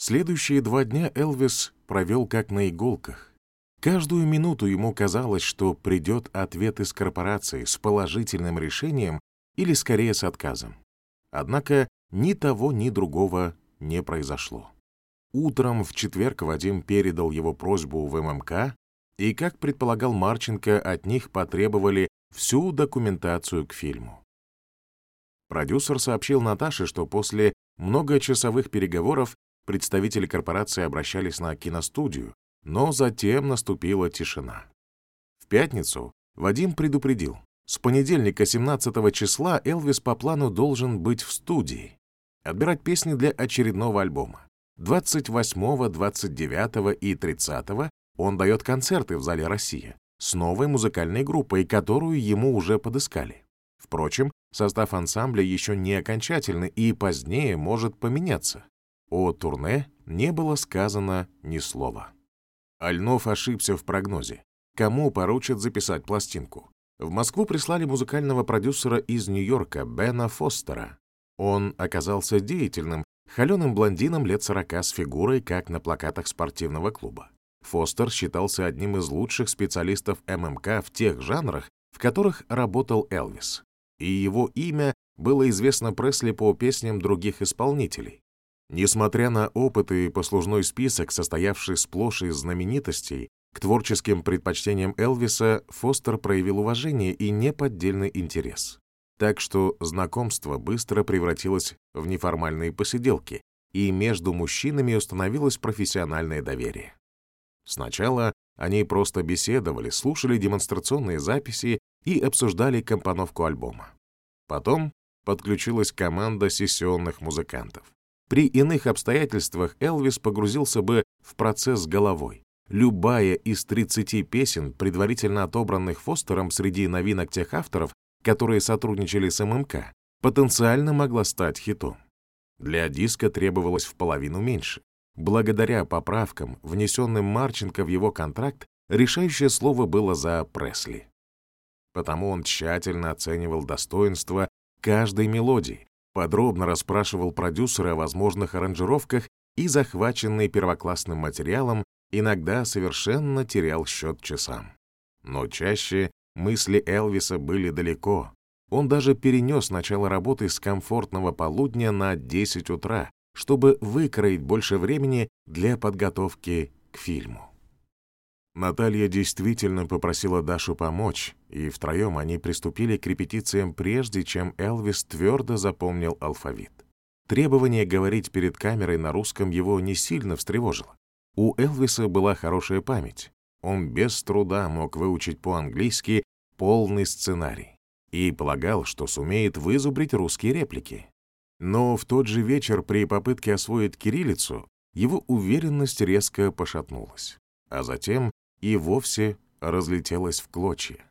Следующие два дня Элвис провел как на иголках. Каждую минуту ему казалось, что придет ответ из корпорации с положительным решением или скорее с отказом. Однако ни того, ни другого не произошло. Утром в четверг Вадим передал его просьбу в ММК, и, как предполагал Марченко, от них потребовали всю документацию к фильму. Продюсер сообщил Наташе, что после многочасовых переговоров представители корпорации обращались на киностудию, но затем наступила тишина. В пятницу Вадим предупредил, с понедельника 17 числа Элвис по плану должен быть в студии, отбирать песни для очередного альбома. 28, 29 и 30 он дает концерты в зале «Россия» с новой музыкальной группой, которую ему уже подыскали. Впрочем, состав ансамбля еще не окончательный и позднее может поменяться. О турне не было сказано ни слова. Альнов ошибся в прогнозе. Кому поручат записать пластинку? В Москву прислали музыкального продюсера из Нью-Йорка Бена Фостера. Он оказался деятельным, холеным блондином лет сорока с фигурой, как на плакатах спортивного клуба. Фостер считался одним из лучших специалистов ММК в тех жанрах, в которых работал Элвис. И его имя было известно Пресли по песням других исполнителей. Несмотря на опыт и послужной список, состоявший сплошь из знаменитостей, к творческим предпочтениям Элвиса Фостер проявил уважение и неподдельный интерес. Так что знакомство быстро превратилось в неформальные посиделки, и между мужчинами установилось профессиональное доверие. Сначала они просто беседовали, слушали демонстрационные записи и обсуждали компоновку альбома. Потом подключилась команда сессионных музыкантов. При иных обстоятельствах Элвис погрузился бы в процесс головой. Любая из 30 песен, предварительно отобранных Фостером среди новинок тех авторов, которые сотрудничали с ММК, потенциально могла стать хитом. Для диска требовалось в половину меньше. Благодаря поправкам, внесенным Марченко в его контракт, решающее слово было за Пресли. Потому он тщательно оценивал достоинства каждой мелодии, подробно расспрашивал продюсера о возможных аранжировках и, захваченный первоклассным материалом, иногда совершенно терял счет часам. Но чаще мысли Элвиса были далеко. Он даже перенес начало работы с комфортного полудня на 10 утра, чтобы выкроить больше времени для подготовки к фильму. Наталья действительно попросила Дашу помочь, и втроем они приступили к репетициям прежде, чем Элвис твердо запомнил алфавит. Требование говорить перед камерой на русском его не сильно встревожило. У Элвиса была хорошая память. Он без труда мог выучить по-английски полный сценарий и полагал, что сумеет вызубрить русские реплики. Но в тот же вечер при попытке освоить кириллицу его уверенность резко пошатнулась. А затем и вовсе разлетелась в клочья.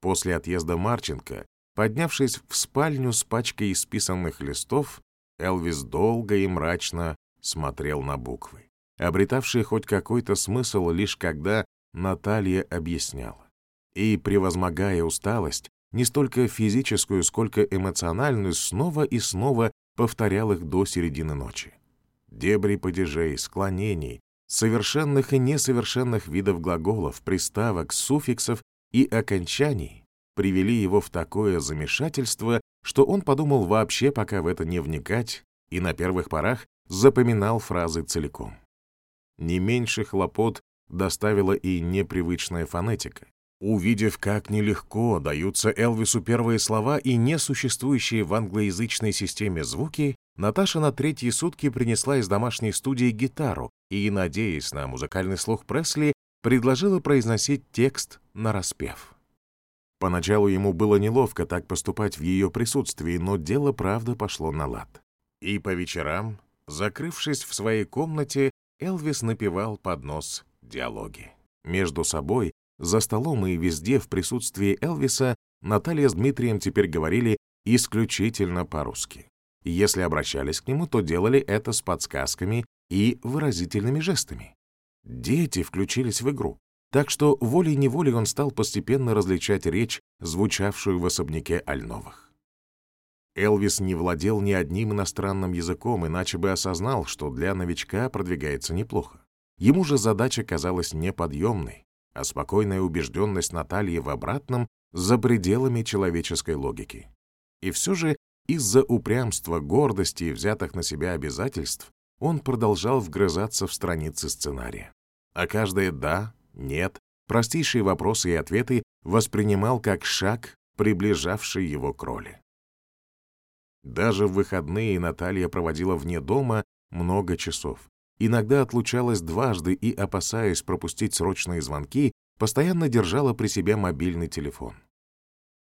После отъезда Марченко, поднявшись в спальню с пачкой исписанных листов, Элвис долго и мрачно смотрел на буквы, обретавшие хоть какой-то смысл лишь когда Наталья объясняла. И, превозмогая усталость, не столько физическую, сколько эмоциональную, снова и снова повторял их до середины ночи. Дебри падежей, склонений, совершенных и несовершенных видов глаголов, приставок, суффиксов и окончаний привели его в такое замешательство, что он подумал вообще пока в это не вникать и на первых порах запоминал фразы целиком. Не меньше хлопот доставила и непривычная фонетика. Увидев, как нелегко даются Элвису первые слова и несуществующие в англоязычной системе звуки, Наташа на третьи сутки принесла из домашней студии гитару и, надеясь на музыкальный слух Пресли, предложила произносить текст на распев. Поначалу ему было неловко так поступать в ее присутствии, но дело правда пошло на лад. И по вечерам, закрывшись в своей комнате, Элвис напевал под нос диалоги. Между собой, за столом и везде в присутствии Элвиса Наталья с Дмитрием теперь говорили исключительно по-русски. Если обращались к нему, то делали это с подсказками и выразительными жестами. Дети включились в игру, так что волей-неволей он стал постепенно различать речь, звучавшую в особняке Альновых. Элвис не владел ни одним иностранным языком, иначе бы осознал, что для новичка продвигается неплохо. Ему же задача казалась неподъемной, а спокойная убежденность Натальи в обратном за пределами человеческой логики. И все же из-за упрямства, гордости и взятых на себя обязательств он продолжал вгрызаться в страницы сценария. А каждое «да», «нет», простейшие вопросы и ответы воспринимал как шаг, приближавший его к роли. Даже в выходные Наталья проводила вне дома много часов. Иногда отлучалась дважды и, опасаясь пропустить срочные звонки, постоянно держала при себе мобильный телефон.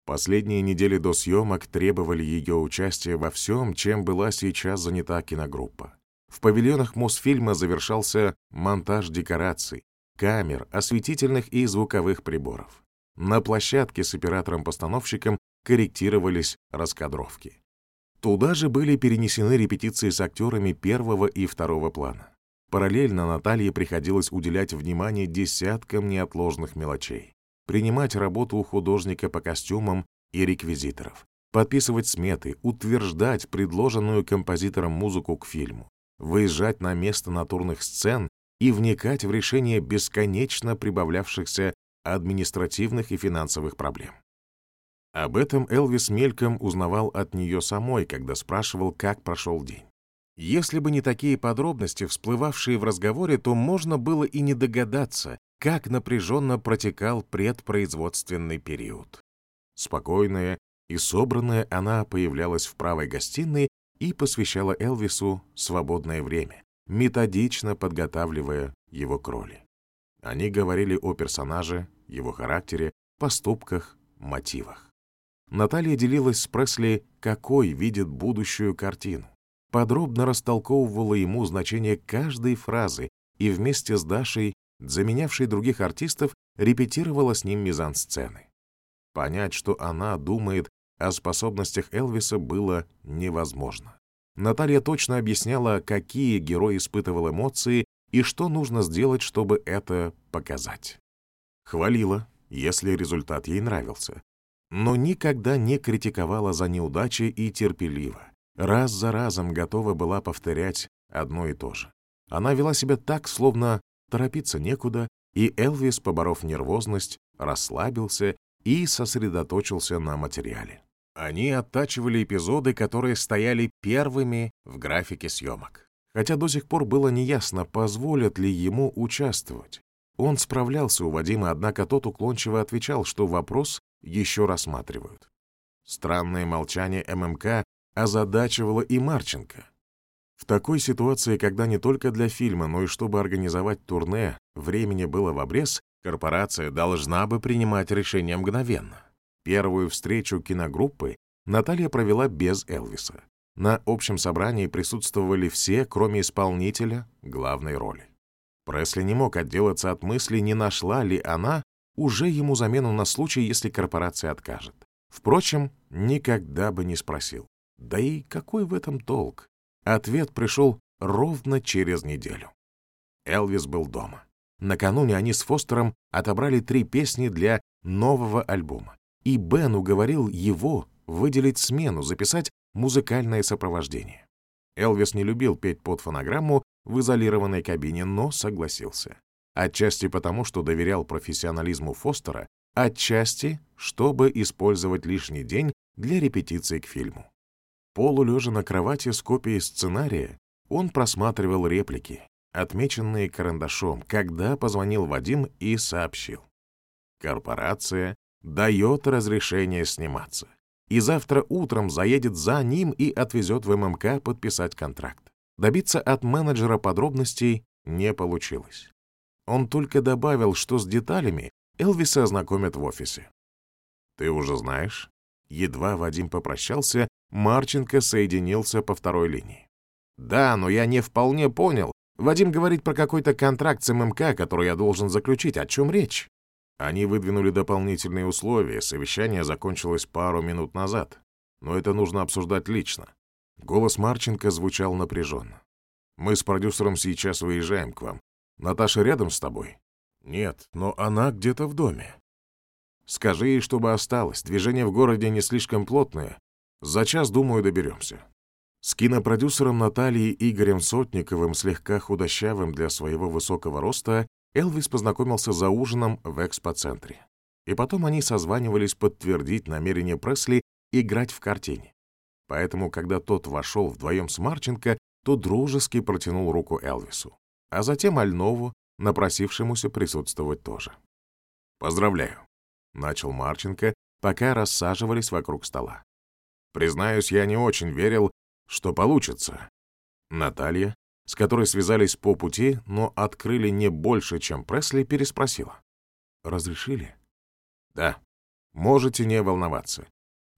Последние недели до съемок требовали ее участия во всем, чем была сейчас занята киногруппа. В павильонах Мосфильма завершался монтаж декораций, камер, осветительных и звуковых приборов. На площадке с оператором-постановщиком корректировались раскадровки. Туда же были перенесены репетиции с актерами первого и второго плана. Параллельно Наталье приходилось уделять внимание десяткам неотложных мелочей. Принимать работу у художника по костюмам и реквизиторов, подписывать сметы, утверждать предложенную композитором музыку к фильму, выезжать на место натурных сцен и вникать в решение бесконечно прибавлявшихся административных и финансовых проблем. Об этом Элвис мельком узнавал от нее самой, когда спрашивал, как прошел день. Если бы не такие подробности, всплывавшие в разговоре, то можно было и не догадаться, как напряженно протекал предпроизводственный период. Спокойная и собранная она появлялась в правой гостиной и посвящала Элвису свободное время, методично подготавливая его к роли. Они говорили о персонаже, его характере, поступках, мотивах. Наталья делилась с Пресли, какой видит будущую картину. Подробно растолковывала ему значение каждой фразы и вместе с Дашей, заменявшей других артистов, репетировала с ним мизансцены. Понять, что она думает о способностях Элвиса, было невозможно. Наталья точно объясняла, какие герой испытывал эмоции и что нужно сделать, чтобы это показать. Хвалила, если результат ей нравился, но никогда не критиковала за неудачи и терпеливо. Раз за разом готова была повторять одно и то же. Она вела себя так, словно торопиться некуда, и Элвис, поборов нервозность, расслабился и сосредоточился на материале. Они оттачивали эпизоды, которые стояли первыми в графике съемок. Хотя до сих пор было неясно, позволят ли ему участвовать. Он справлялся у Вадима, однако тот уклончиво отвечал, что вопрос еще рассматривают. Странное молчание ММК озадачивало и Марченко. В такой ситуации, когда не только для фильма, но и чтобы организовать турне, времени было в обрез, корпорация должна бы принимать решение мгновенно. Первую встречу киногруппы Наталья провела без Элвиса. На общем собрании присутствовали все, кроме исполнителя главной роли. Пресли не мог отделаться от мысли, не нашла ли она уже ему замену на случай, если корпорация откажет. Впрочем, никогда бы не спросил. Да и какой в этом толк? Ответ пришел ровно через неделю. Элвис был дома. Накануне они с Фостером отобрали три песни для нового альбома. И Бен уговорил его выделить смену, записать музыкальное сопровождение. Элвис не любил петь под фонограмму в изолированной кабине, но согласился. Отчасти потому, что доверял профессионализму Фостера, отчасти, чтобы использовать лишний день для репетиции к фильму. Полулежа на кровати с копией сценария, он просматривал реплики, отмеченные карандашом, когда позвонил Вадим и сообщил. Корпорация дает разрешение сниматься. И завтра утром заедет за ним и отвезет в ММК подписать контракт. Добиться от менеджера подробностей не получилось. Он только добавил, что с деталями Элвиса ознакомят в офисе. «Ты уже знаешь?» Едва Вадим попрощался, Марченко соединился по второй линии. «Да, но я не вполне понял. Вадим говорит про какой-то контракт с ММК, который я должен заключить. О чем речь?» Они выдвинули дополнительные условия, совещание закончилось пару минут назад. Но это нужно обсуждать лично. Голос Марченко звучал напряженно. «Мы с продюсером сейчас выезжаем к вам. Наташа рядом с тобой?» «Нет, но она где-то в доме». «Скажи ей, чтобы осталась. Движение в городе не слишком плотное. За час, думаю, доберемся. С кинопродюсером Натальей Игорем Сотниковым, слегка худощавым для своего высокого роста, Элвис познакомился за ужином в экспоцентре. И потом они созванивались подтвердить намерение Пресли играть в картине. Поэтому, когда тот вошел вдвоем с Марченко, то дружески протянул руку Элвису, а затем Альнову, напросившемуся присутствовать тоже. «Поздравляю», — начал Марченко, пока рассаживались вокруг стола. «Признаюсь, я не очень верил, что получится. Наталья, с которой связались по пути, но открыли не больше, чем Пресли, переспросила. «Разрешили?» «Да. Можете не волноваться.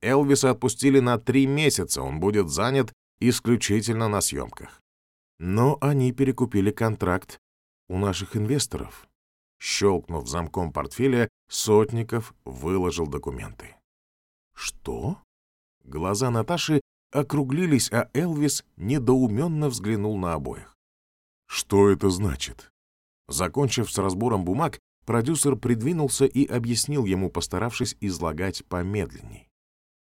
Элвиса отпустили на три месяца, он будет занят исключительно на съемках. Но они перекупили контракт у наших инвесторов. Щелкнув замком портфеля, Сотников выложил документы. «Что?» Глаза Наташи округлились, а Элвис недоуменно взглянул на обоих. «Что это значит?» Закончив с разбором бумаг, продюсер придвинулся и объяснил ему, постаравшись излагать помедленней.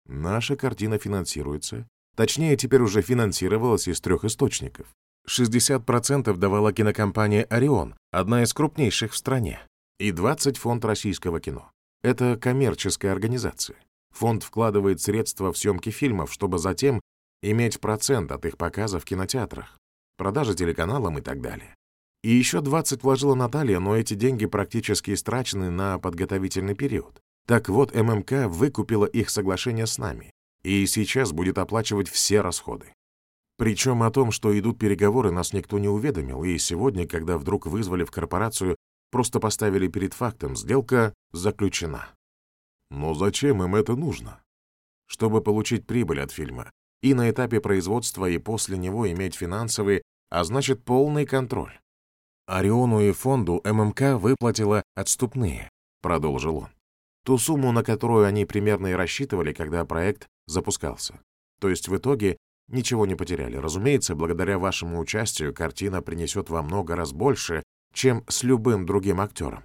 «Наша картина финансируется. Точнее, теперь уже финансировалась из трех источников. 60% давала кинокомпания «Орион», одна из крупнейших в стране, и 20% фонд российского кино. Это коммерческая организация. Фонд вкладывает средства в съемки фильмов, чтобы затем иметь процент от их показа в кинотеатрах, продажи телеканалам и так далее. И еще 20 вложила Наталья, но эти деньги практически истрачены на подготовительный период. Так вот, ММК выкупила их соглашение с нами и сейчас будет оплачивать все расходы. Причем о том, что идут переговоры, нас никто не уведомил, и сегодня, когда вдруг вызвали в корпорацию, просто поставили перед фактом, сделка заключена. Но зачем им это нужно? Чтобы получить прибыль от фильма и на этапе производства и после него иметь финансовый, а значит полный контроль. Ориону и фонду ММК выплатила отступные, продолжил он. Ту сумму, на которую они примерно и рассчитывали, когда проект запускался. То есть в итоге ничего не потеряли. Разумеется, благодаря вашему участию картина принесет вам много раз больше, чем с любым другим актером.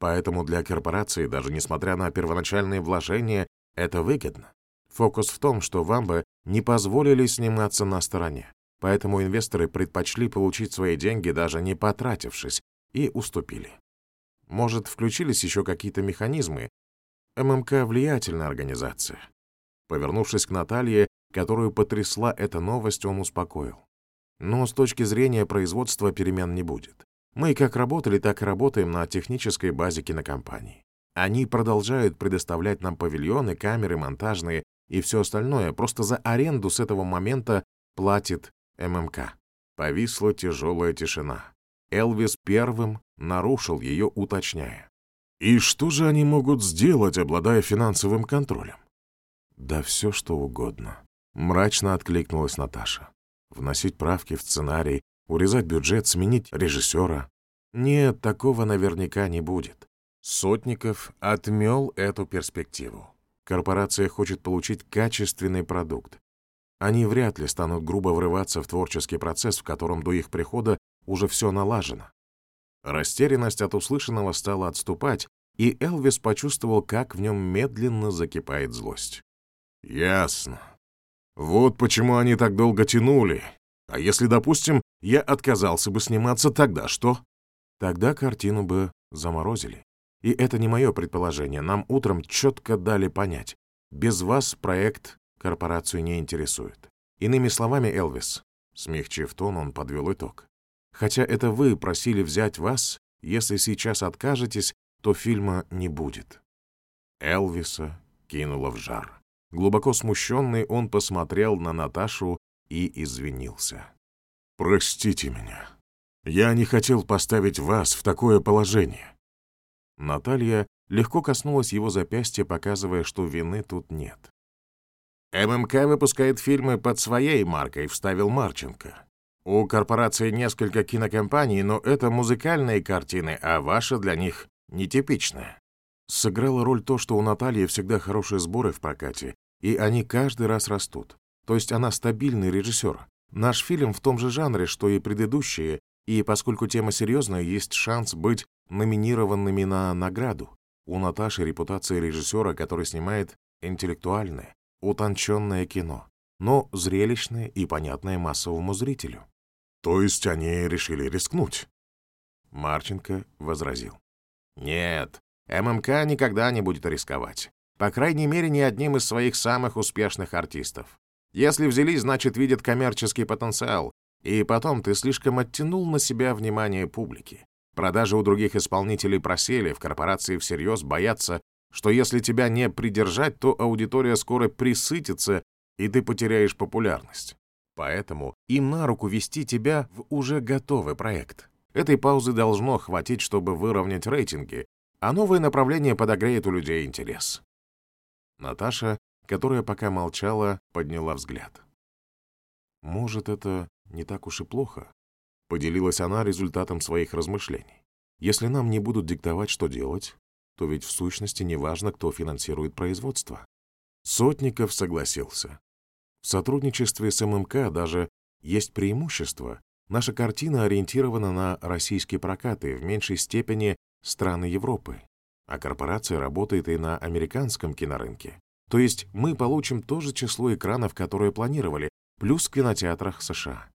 Поэтому для корпорации, даже несмотря на первоначальные вложения, это выгодно. Фокус в том, что вам бы не позволили сниматься на стороне. Поэтому инвесторы предпочли получить свои деньги, даже не потратившись, и уступили. Может, включились еще какие-то механизмы? ММК — влиятельная организация. Повернувшись к Наталье, которую потрясла эта новость, он успокоил. Но с точки зрения производства перемен не будет. Мы как работали, так и работаем на технической базе кинокомпании. Они продолжают предоставлять нам павильоны, камеры, монтажные и все остальное, просто за аренду с этого момента платит ММК. Повисла тяжелая тишина. Элвис первым нарушил ее, уточняя. «И что же они могут сделать, обладая финансовым контролем?» «Да все, что угодно», — мрачно откликнулась Наташа. «Вносить правки в сценарий, урезать бюджет, сменить режиссера. Нет, такого наверняка не будет. Сотников отмел эту перспективу. Корпорация хочет получить качественный продукт. Они вряд ли станут грубо врываться в творческий процесс, в котором до их прихода уже все налажено. Растерянность от услышанного стала отступать, и Элвис почувствовал, как в нем медленно закипает злость. «Ясно. Вот почему они так долго тянули. А если, допустим, я отказался бы сниматься, тогда что? Тогда картину бы заморозили. И это не мое предположение. Нам утром четко дали понять. Без вас проект корпорацию не интересует. Иными словами, Элвис, смягчив тон, он подвел итог. Хотя это вы просили взять вас, если сейчас откажетесь, то фильма не будет. Элвиса кинуло в жар. Глубоко смущенный, он посмотрел на Наташу и извинился. «Простите меня. Я не хотел поставить вас в такое положение». Наталья легко коснулась его запястья, показывая, что вины тут нет. ММК выпускает фильмы под своей маркой, вставил Марченко. У корпорации несколько кинокомпаний, но это музыкальные картины, а ваша для них нетипичная. Сыграла роль то, что у Натальи всегда хорошие сборы в прокате, и они каждый раз растут. То есть она стабильный режиссер. Наш фильм в том же жанре, что и предыдущие, и поскольку тема серьезная, есть шанс быть номинированными на награду. У Наташи репутация режиссера, который снимает интеллектуальная. утонченное кино, но зрелищное и понятное массовому зрителю. То есть они решили рискнуть? Марченко возразил. Нет, ММК никогда не будет рисковать. По крайней мере, ни одним из своих самых успешных артистов. Если взялись, значит, видят коммерческий потенциал. И потом ты слишком оттянул на себя внимание публики. Продажи у других исполнителей просели, в корпорации всерьез боятся, что если тебя не придержать, то аудитория скоро присытится, и ты потеряешь популярность. Поэтому им на руку вести тебя в уже готовый проект. Этой паузы должно хватить, чтобы выровнять рейтинги, а новое направление подогреет у людей интерес. Наташа, которая пока молчала, подняла взгляд. «Может, это не так уж и плохо?» Поделилась она результатом своих размышлений. «Если нам не будут диктовать, что делать, то ведь в сущности не важно, кто финансирует производство». Сотников согласился. В сотрудничестве с ММК даже есть преимущество. Наша картина ориентирована на российские прокаты, в меньшей степени страны Европы а корпорация работает и на американском кинорынке. То есть мы получим то же число экранов, которое планировали, плюс в кинотеатрах США.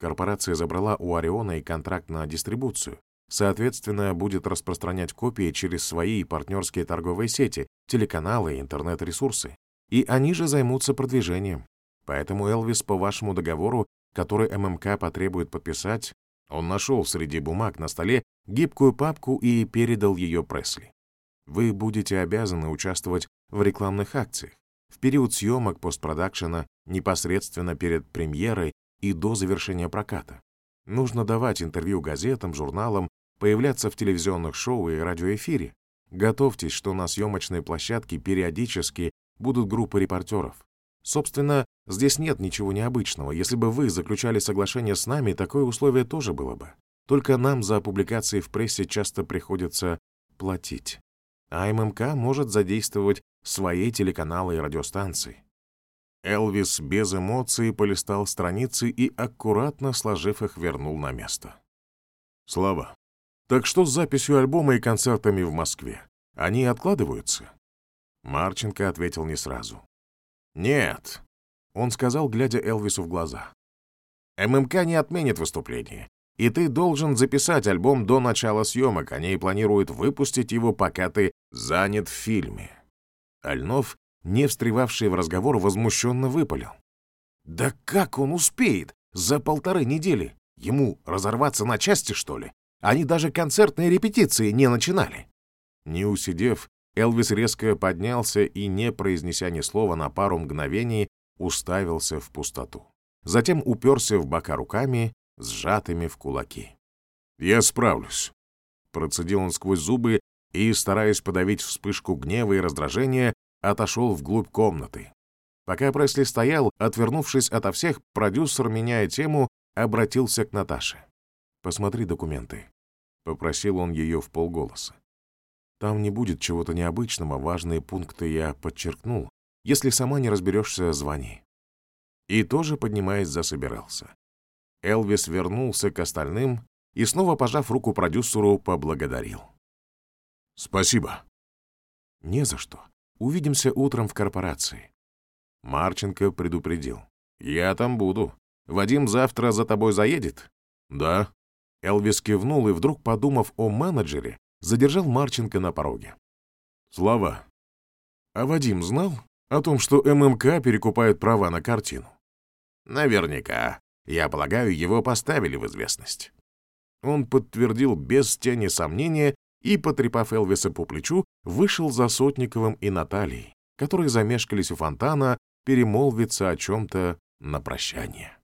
Корпорация забрала у Ориона и контракт на дистрибуцию. Соответственно, будет распространять копии через свои партнерские торговые сети, телеканалы интернет-ресурсы. И они же займутся продвижением. Поэтому Элвис по вашему договору, который ММК потребует подписать, он нашел среди бумаг на столе гибкую папку и передал ее Пресли. Вы будете обязаны участвовать в рекламных акциях в период съемок постпродакшена непосредственно перед премьерой и до завершения проката. Нужно давать интервью газетам, журналам, появляться в телевизионных шоу и радиоэфире. Готовьтесь, что на съемочной площадке периодически будут группы репортеров. Собственно, здесь нет ничего необычного. Если бы вы заключали соглашение с нами, такое условие тоже было бы. Только нам за публикации в прессе часто приходится платить а ММК может задействовать свои телеканалы и радиостанции. Элвис без эмоций полистал страницы и, аккуратно сложив их, вернул на место. «Слава, так что с записью альбома и концертами в Москве? Они откладываются?» Марченко ответил не сразу. «Нет», — он сказал, глядя Элвису в глаза. «ММК не отменит выступление, и ты должен записать альбом до начала съемок. Они планируют выпустить его, пока ты занят в фильме». Альнов, не встревавший в разговор, возмущенно выпалил. «Да как он успеет? За полторы недели? Ему разорваться на части, что ли? Они даже концертные репетиции не начинали». Не усидев, Элвис резко поднялся и, не произнеся ни слова на пару мгновений, уставился в пустоту. Затем уперся в бока руками сжатыми в кулаки. «Я справлюсь», — процедил он сквозь зубы и, стараясь подавить вспышку гнева и раздражения, отошел вглубь комнаты. Пока Пресли стоял, отвернувшись ото всех, продюсер, меняя тему, обратился к Наташе. «Посмотри документы», — попросил он ее в полголоса. «Там не будет чего-то необычного, важные пункты я подчеркнул. Если сама не разберешься, звони». И тоже, поднимаясь, засобирался. Элвис вернулся к остальным и, снова пожав руку продюсеру, поблагодарил. «Спасибо». «Не за что. Увидимся утром в корпорации». Марченко предупредил. «Я там буду. Вадим завтра за тобой заедет?» «Да». Элвис кивнул и, вдруг подумав о менеджере, задержал Марченко на пороге. «Слава, а Вадим знал о том, что ММК перекупает права на картину?» «Наверняка. Я полагаю, его поставили в известность. Он подтвердил без тени сомнения и, потрепав Элвиса по плечу, вышел за Сотниковым и Натальей, которые замешкались у фонтана перемолвиться о чем-то на прощание.